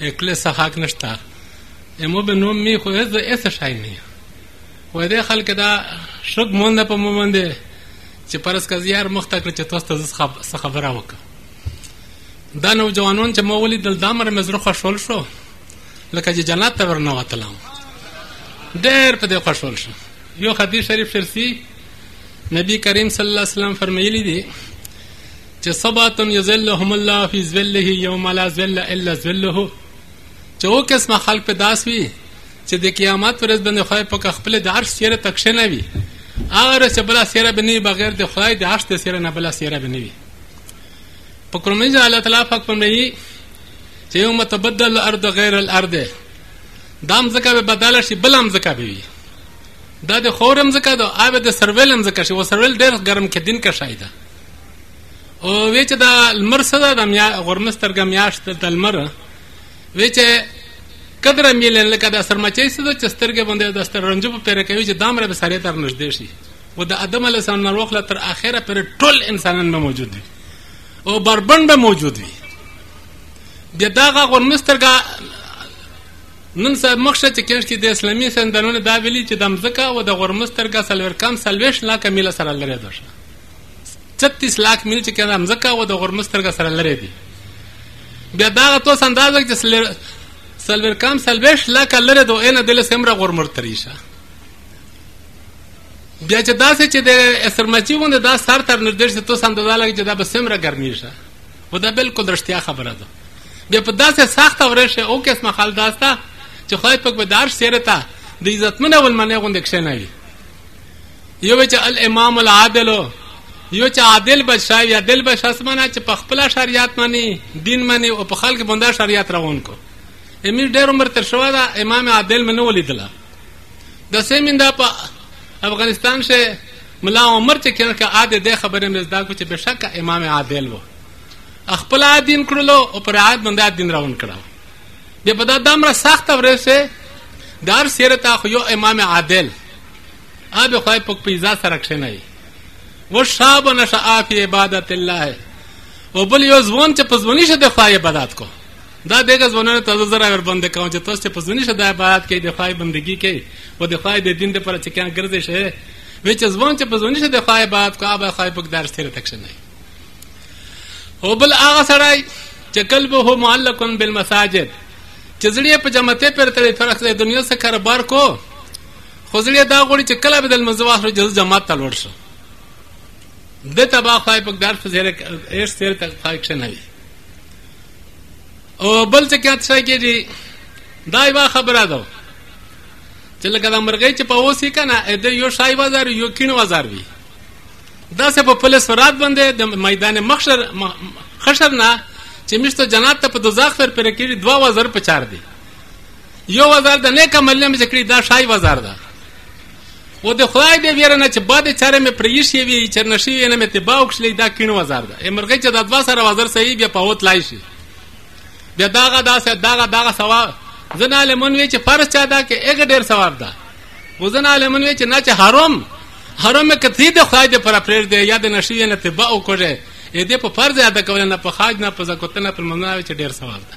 اکله سخاک نشتا امو به نوم می خو هیڅ ایسه شای نه وای دې خلک دا شګ مونږ په مومن دي چې پرس کزیار مخته کړ چې تاسو ته څه خبره وکړه دا نو جوانون چې مو ولې دل دامر مزره خوشول شو لکه چې جنت ته ورنه وتلم ډېر په دې خوشول شو یو حدیث شریف شرسی نبی کریم صلی الله علیه وسلم فرمایلی دی چې سبات یذلهم الله فی ذله یوم لا ذل الا ذله چې او قسمه خلق په داس وي چې د قیامت پر ورځ باندې خدای پاک خپل د عرش سیره تکښنه وي هغه چې بل سیره بنی بغیر د خدای د عرش د سیره نه بل سیره بنی وي په کرمنځ الله تعالی پاک پمړي چې یو متبدل الارض غیر الارض دام زکه به بدل شي بل هم زکه به وي دا د خورم زکه دا اوبه د سرویل هم زکه شي و سرویل ډېر ګرم کې دین کا شایده او وی چې دا لمر څه ده د میا غرمه سترګه میاشت د لمر وی چې قدر میلن لکه د سرمچې څه ده چې سترګې باندې د سترنجو په پیره کوي چې دامره به سړی تر نږدې شي و د ادم علیه السلام نه وخله تر اخره پر ټول انسانان به موجود وي او بربند به موجود وي بیا دغه غرمه سترګه نن صاحب مخشه چې کېش کې د اسلامي سندرونو دا ویلي چې د مځکه او د غرمه سترګه څلور کم څلوېښت لاکه میله سره لرې ده 36 لاک میل چې کنه مزکه و د غرمسترګه سره لري دي بیا دا تو اندازه چې سلر سلور کم سلوش لاک لري دو ان دل سمره غرمر تریشه بیا چې دا چې د اسرمچی ونه دا سر تر نردر چې تو اندازه لګي چې دا به سمره ګرمي شه و دا بالکل درشتیا خبره ده بیا په داسې سخت ورشه او کس مخال داستا چې خدای پاک به دار سیرتا د عزتمن ول منه غوند کښنه وي یو چې الامام العادل یو چې عادل بادشاه یا عادل بادشاه سمانه چې په خپل شریعت مانی دین مانی او په خلک باندې شریعت روان کو امیر ډېر عمر تر شو دا امام عادل منو ولیدله د سیمیندا په افغانستان شه ملا عمر چې کړه که عادل د خبرې مې زده کو چې بشک امام عادل وو خپل دین کړلو او پر عاد باندې دین راون کړو بیا په دا دمره سخت ورسه دار سیرت خو یو امام عادل آب خواهی پک پیزا سره کښینوي و شاب نشا فی عبادت الله او بل یو ځوان چې په ځواني شه د خدای عبادت کو دا دغه ځوانانو ته زه زره ورباندې کوم چې تاسو چې په ځواني شه د عبادت کوي د خدای بندګي کوي او د خدای د دین لپاره چې کیان ګرځې شي وی چې ځوان چې په ځواني شه د خدای عبادت کو آب خدای پک درس تیر تک شنه او بل هغه سړی چې قلبه معلقن بالمساجد چې زړه په جماعته پر تړي فرق د دنیا سره کاروبار کو خو زړه دا غوړي چې کله به د لمنځه واخلو چې جماعت ته لوړ شم د تبا خدای په ګار په زیره ایس تیر تک خدای کښې نه وي او بل څه کېات شای کېږي دا یوه خبره ده چې لکه د مرغۍ چې په اوس یې که نه د یو شای وزار یو کیڼ وزار وي داسې په پل سرات باندې د میدان مخشر خشر نه چې مشته جنات ته په دوزاخ سر پرې کېږي دوه وزر په چار دي یو وزار د نیک عمل نه مې کړی دا شای وزار ده و د خدای دې ویره نه چې باد چاره مې پرې شي وي چې نشي وي نه مې تبا وکړي دا کین وزار ده ای مرغې چې د دوا سره وزر صحیح بیا په وت لای شي بیا داغه داسې داغه داغه ثواب ځنه عالمون وی چې فرض چا دا کې هغه ډیر ثواب ده وزن عالمون وی چې نه چې حرام حرام کثیر د خدای دې پر پرېږ دی یا د نشي نه تبا وکړي دې په فرض ادا کول نه په خاج نه په زکوت نه په منځ چې ډیر ثواب ده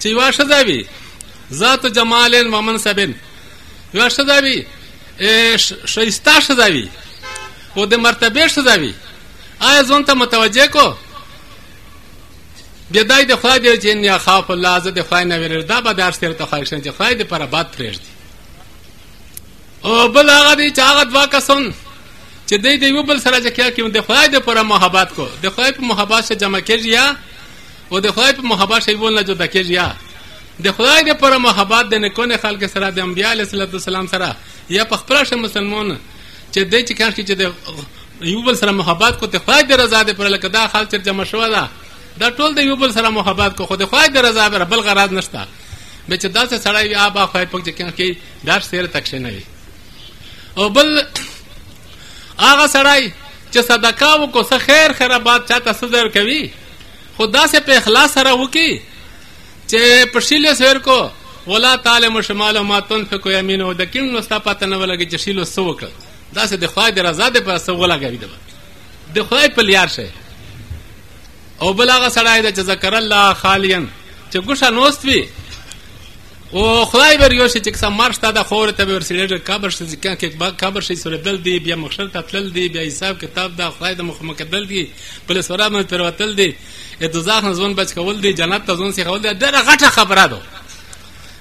چې یوه ښځه وي ذات جمال و منصب یوه ښځه وي ښایسته ښځه وي او د مرتبې ښځه وي آیا ځان ته متوجه کو بیا دای د خدای دی چې نه خاف الله زه د خدای نه ویرېږم دا به درس تېر ته خواهش نه چې خدای دې پر باد پرېږدي او بل هغه دی چې هغه دوا کسان چې دی د یو بل سره چې کیا کې د خدای د پر محبت کو د خدای په محبت سره جمع کېږي یا او د خدای په محبت شیبون نه جدا کېږي یا د خدای د پر محبت د نکونه خلک سره د انبیاء علیه السلام سره یا په خپل شه مسلمان چې د چې کار کې چې د یو بل سره محبت کو ته خدای د رضا د پر لکه دا خلک چې جمع شو ده دا ټول د یو بل سره محبت کو خو د خدای د رضا پر بل غرض نشته به چې داسې سړی وي آبا خدای پاک چې کار کې دا سیر تک شي نه وي او بل هغه سړی چې صدقه وکړو څه خیر خیره باد چاته صدر کوي خو داسې په اخلاص سره وکړي چې په شیلو سیر کو ولا تعلم شمال ما تنفق یمین او د کیم نو ستا پته نه ولګي چې شیلو څه وکړل داسې د خدای د رضا دپاره څه ولګوي د د خدای په لیار شي او بل هغه سړی دی چې ذکر الله خالیا چې ګوښه نوست وي او خدای بر یو شي چې څه مرګ شته د خور ته به ورسېږي قبر شي ځکه کې قبر شي سره دل دی بیا مخشر ته تلل دی بیا حساب کتاب دا خدای د مخ مکدل دی بل سره مې پر وتل دی د دوزاخ نه ځون بچ کول دی جنت ته ځون سي کول دی ډېره غټه خبره ده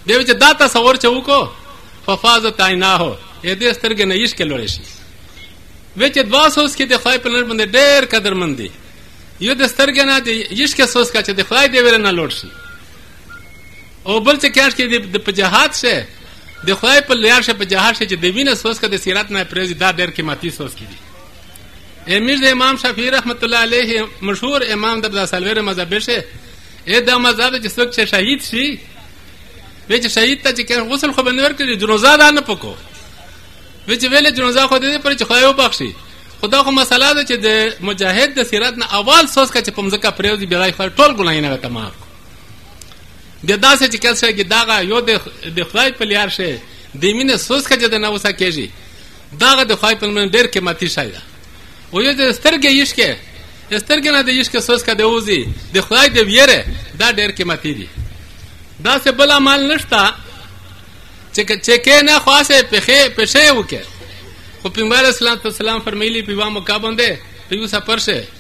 دی چې دا تصور چې وکړو ففاز تاینا هو اې دې سترګې نه عشق لوړې شي وې چې دوا سوس کې د خدای په لور باندې ډېر قدرمن دی یو د سترګې نه د عشق سوس کا چې د خدای دی ور نه لوړ شي او بل څه کېږي چې د په جهاد شي د خدای په لار شي په جهاد شي چې د وینې سوسکه د سیرت نه پرېږدي دا ډېر قیمتي سوسکې دي امیر د امام شافعي رحمت الله علیه مشهور امام د څلوېرو مذهب شي ای دا مذهب چې څوک چې شهید شي وی چې شهید ته چې غسل خو به نه ورکړي جنازه دا نه پکو وی چې ویلې جنازه خو دې پر چې خدای وبخشي خدا خو مسله ده چې د مجاهد د سیرت نه اول سوسکه چې په مځکه پرېږدي بیا یې ټول ګناهونه ته معاف د داسې چې کله چې دغه یو د خدای په لیار شي د مینې سوز که چې د نوسه کېږي دغه د خدای په لمن ډېر قیمتي شی ده او یو د سترګې عشق سترګې نه د عشق سوز که د وځي د خدای د ویره دا ډېر قیمتي دي داسې بل عمل نشته چې چې کې نه خاصه پخې پښې وکړي خو پیغمبر اسلام ته سلام فرمایلی په یوه موقع باندې په یو سفر شه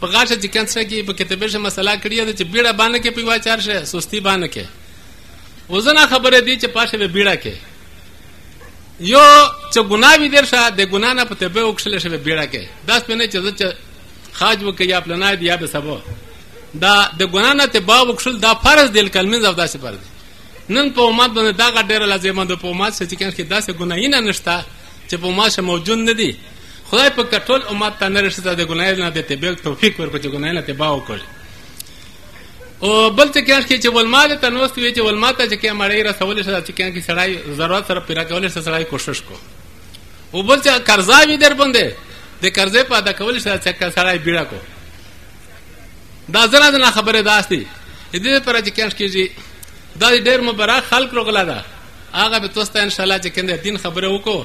په غاټه چې کنسه کې په کتابه شه مسله کړی ده چې بیړه باندې کې پیوا چار شه سستی باندې کې وزنا خبره دی چې پاشه به بیړه کې یو چې ګناه وی در شه د ګناه نه په تبه وکړل شه بیړه کې داس په نه چې خاج وکي یا پلنا دی یا به سبو دا د ګناه نه تبه وکړل دا فرض دل کلمې زو داسې پر دی نن په امت باندې دا غډ ډیر لازمه ده په امت چې کنه کې داسې ګناه نه نشته چې په امت موجود نه دي خدای په کټول امت ته نه رسېده د ګناه نه د تبیل توفیق ورکړي چې ګناه نه تبا وکړي او بل څه کې چې چې ولما د تنوست وی چې ولما ته چې کې مړی رسول شي چې کې سړی ضرورت سره پیرا کول شي سړی کوشش کو او بل څه قرضا وی در باندې د قرضې په ادا کول شي چې سړی بیړه کو دا زره نه خبره داستی دې پر چې کې کېږي دا ډېر مبارک خلق روغلا ده هغه به تاسو ته ان شاء الله چې کنده دین خبره وکړو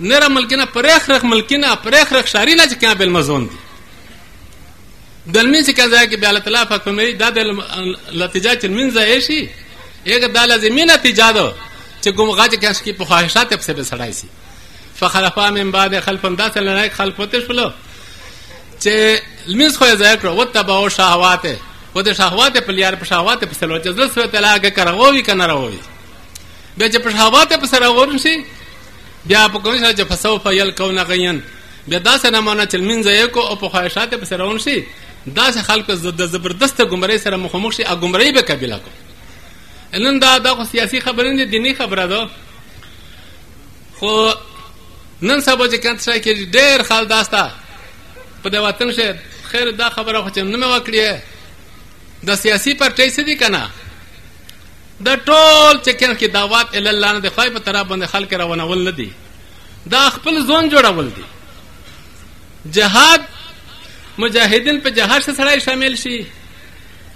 نره ملکنا پرخ رخ ملکنا پرخ رخ شاری لا چې کیا بل مزون دي دلمین چې کله کې بل تعالی په کومې دا د لتیجا چې من ځای شي یک دا لازمي نتیجه ده چې کوم غاج کې اس کې په خواهشات په سبب سړای شي فخلفا من بعد خلفم دا سره نه خلفته شلو چې لمز خو ځای کړو وتبعو شهوات و د شهوات په لیار په شهوات په سلو چې زړه سره طلاق کراوي کنه راوي بیا چې په شهوات په سره ورشي بیا په کوم شي چې فسوف یلقون غیان بیا داسې نمونه چې لمنځه یې کو او په خواهشات پسې روان شي داسې خلکو د زبردست ګمرۍ سره مخامخ شي او ګمرۍ به قبیله کو نن دا دا خو سیاسي خبره نه دیني خبره ده خو نن سبا چې کانت شای کې ډېر خال داستا په دې وطن شه خیر دا خبره خو چې نه مې وکړې د سیاسي پارټۍ څه دي که نه د ټول چکر کې دعوات الی الله نه د خدای په طرف باندې خلک روانول نه دي دا خپل ځون جوړول دي جهاد مجاهدین په جهاد سره سړی شامل شي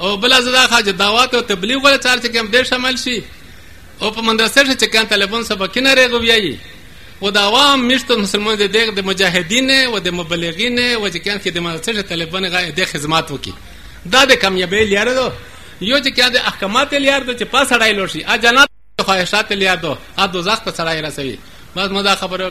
او بل از دا خاج دعوات او تبلیغ ولا چار چې کوم ډیر شامل شي او په مدرسې سره چې کان طالبان سبا کې نه رغو ویایي و د عوام میشتو مسلمان د دغه د مجاهدین او د مبلغین او چې کان کې د مدرسې سره طالبان غا د خدمات وکي دا د کامیابی لاره ده یو چې کیا د احکامات لیار دو چې پا سړای لوشي ا جنات خواهشات لیار دو ا دوزخ ته سړای رسوي بس مو دا خبره